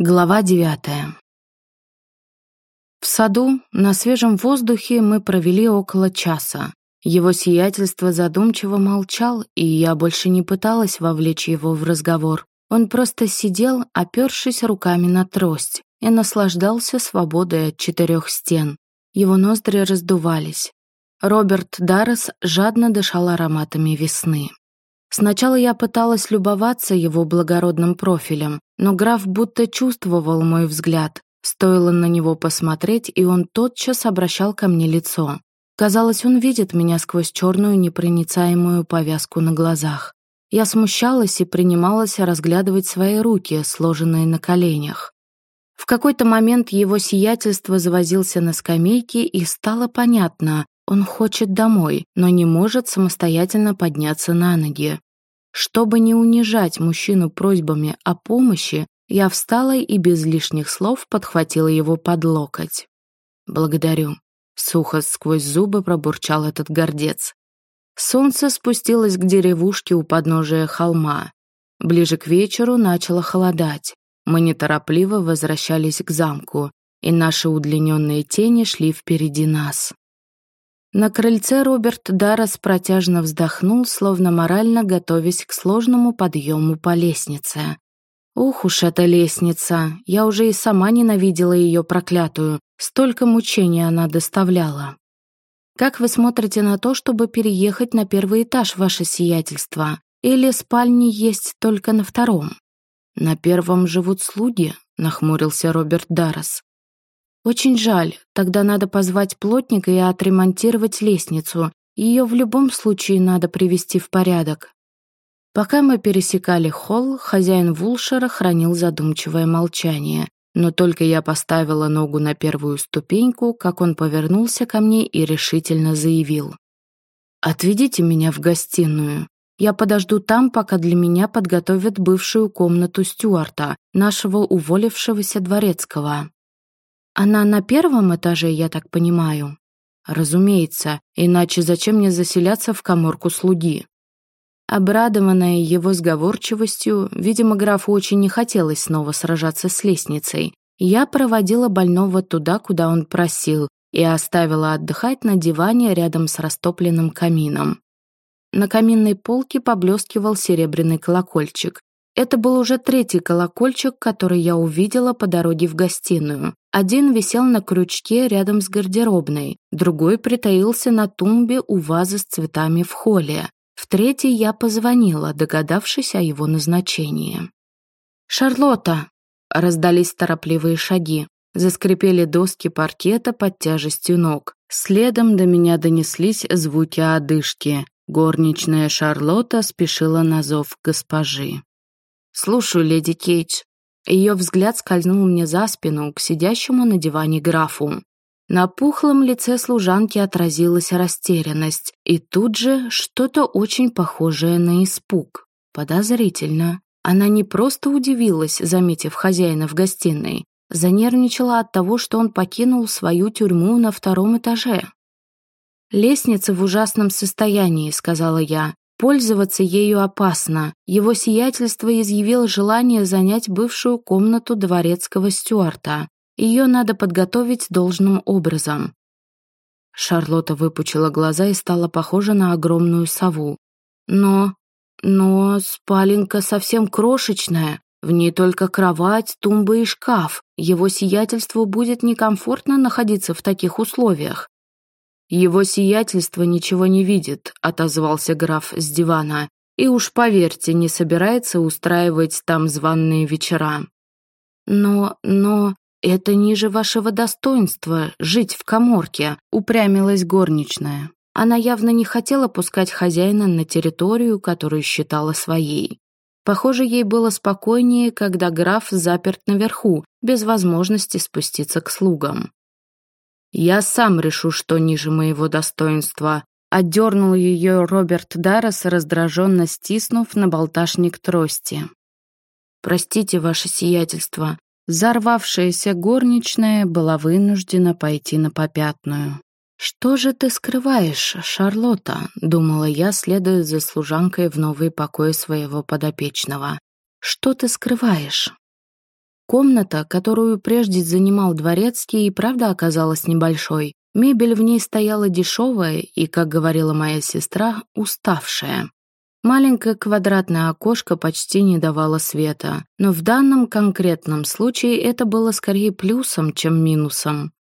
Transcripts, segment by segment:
Глава девятая. В саду на свежем воздухе мы провели около часа. Его сиятельство задумчиво молчал, и я больше не пыталась вовлечь его в разговор. Он просто сидел, опершись руками на трость, и наслаждался свободой от четырех стен. Его ноздри раздувались. Роберт Даррес жадно дышал ароматами весны. Сначала я пыталась любоваться его благородным профилем, но граф будто чувствовал мой взгляд. Стоило на него посмотреть, и он тотчас обращал ко мне лицо. Казалось, он видит меня сквозь черную непроницаемую повязку на глазах. Я смущалась и принималась разглядывать свои руки, сложенные на коленях. В какой-то момент его сиятельство завозился на скамейке, и стало понятно, он хочет домой, но не может самостоятельно подняться на ноги. Чтобы не унижать мужчину просьбами о помощи, я встала и без лишних слов подхватила его под локоть. «Благодарю», — сухо сквозь зубы пробурчал этот гордец. Солнце спустилось к деревушке у подножия холма. Ближе к вечеру начало холодать. Мы неторопливо возвращались к замку, и наши удлиненные тени шли впереди нас. На крыльце Роберт Даррес протяжно вздохнул, словно морально готовясь к сложному подъему по лестнице. Ух уж эта лестница! Я уже и сама ненавидела ее проклятую. Столько мучений она доставляла. Как вы смотрите на то, чтобы переехать на первый этаж, ваше сиятельство? Или спальни есть только на втором? На первом живут слуги, нахмурился Роберт Даррес. Очень жаль, тогда надо позвать плотника и отремонтировать лестницу. Ее в любом случае надо привести в порядок. Пока мы пересекали холл, хозяин Вулшера хранил задумчивое молчание. Но только я поставила ногу на первую ступеньку, как он повернулся ко мне и решительно заявил. «Отведите меня в гостиную. Я подожду там, пока для меня подготовят бывшую комнату Стюарта, нашего уволившегося дворецкого». Она на первом этаже, я так понимаю? Разумеется, иначе зачем мне заселяться в коморку слуги? Обрадованная его сговорчивостью, видимо, графу очень не хотелось снова сражаться с лестницей. Я проводила больного туда, куда он просил, и оставила отдыхать на диване рядом с растопленным камином. На каминной полке поблескивал серебряный колокольчик. Это был уже третий колокольчик, который я увидела по дороге в гостиную. Один висел на крючке рядом с гардеробной, другой притаился на тумбе у вазы с цветами в холле. В третий я позвонила, догадавшись о его назначении. «Шарлотта!» — раздались торопливые шаги. Заскрипели доски паркета под тяжестью ног. Следом до меня донеслись звуки одышки. Горничная Шарлотта спешила на зов госпожи. «Слушаю, леди Кейдж». Ее взгляд скользнул мне за спину к сидящему на диване графу. На пухлом лице служанки отразилась растерянность, и тут же что-то очень похожее на испуг. Подозрительно. Она не просто удивилась, заметив хозяина в гостиной, занервничала от того, что он покинул свою тюрьму на втором этаже. «Лестница в ужасном состоянии», — сказала я. Пользоваться ею опасно. Его сиятельство изъявило желание занять бывшую комнату дворецкого стюарта. Ее надо подготовить должным образом. Шарлотта выпучила глаза и стала похожа на огромную сову. Но... но спаленка совсем крошечная. В ней только кровать, тумба и шкаф. Его сиятельству будет некомфортно находиться в таких условиях. «Его сиятельство ничего не видит», — отозвался граф с дивана. «И уж поверьте, не собирается устраивать там званные вечера». «Но, но, это ниже вашего достоинства — жить в коморке», — упрямилась горничная. Она явно не хотела пускать хозяина на территорию, которую считала своей. Похоже, ей было спокойнее, когда граф заперт наверху, без возможности спуститься к слугам. «Я сам решу, что ниже моего достоинства», — отдернул ее Роберт Даррес, раздраженно стиснув на болташник трости. «Простите, ваше сиятельство», Взорвавшаяся горничная была вынуждена пойти на попятную. «Что же ты скрываешь, Шарлотта?» — думала я, следуя за служанкой в новые покои своего подопечного. «Что ты скрываешь?» Комната, которую прежде занимал дворецкий, и правда оказалась небольшой. Мебель в ней стояла дешевая и, как говорила моя сестра, уставшая. Маленькое квадратное окошко почти не давало света, но в данном конкретном случае это было скорее плюсом, чем минусом.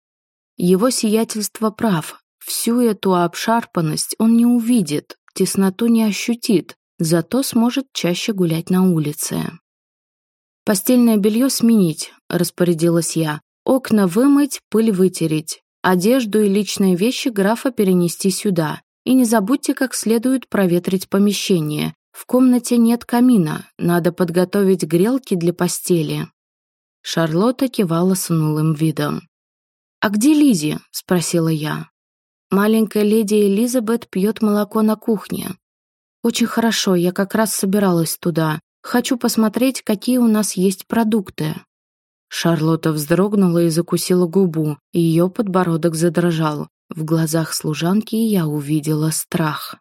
Его сиятельство прав. Всю эту обшарпанность он не увидит, тесноту не ощутит, зато сможет чаще гулять на улице. «Постельное белье сменить», — распорядилась я. «Окна вымыть, пыль вытереть. Одежду и личные вещи графа перенести сюда. И не забудьте как следует проветрить помещение. В комнате нет камина, надо подготовить грелки для постели». Шарлотта кивала с унылым видом. «А где Лизи?» — спросила я. «Маленькая леди Элизабет пьет молоко на кухне». «Очень хорошо, я как раз собиралась туда. Хочу посмотреть, какие у нас есть продукты». Шарлотта вздрогнула и закусила губу, ее подбородок задрожал. В глазах служанки я увидела страх.